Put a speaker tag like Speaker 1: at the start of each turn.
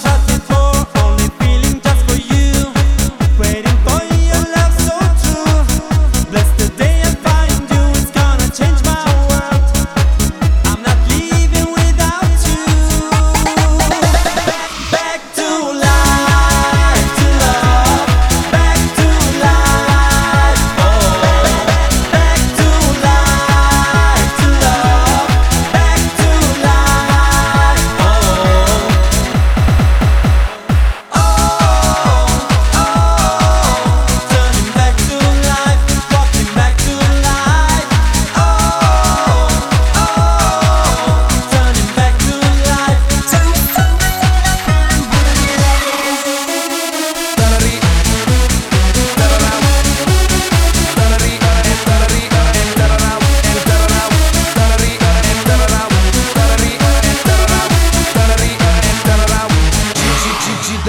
Speaker 1: ta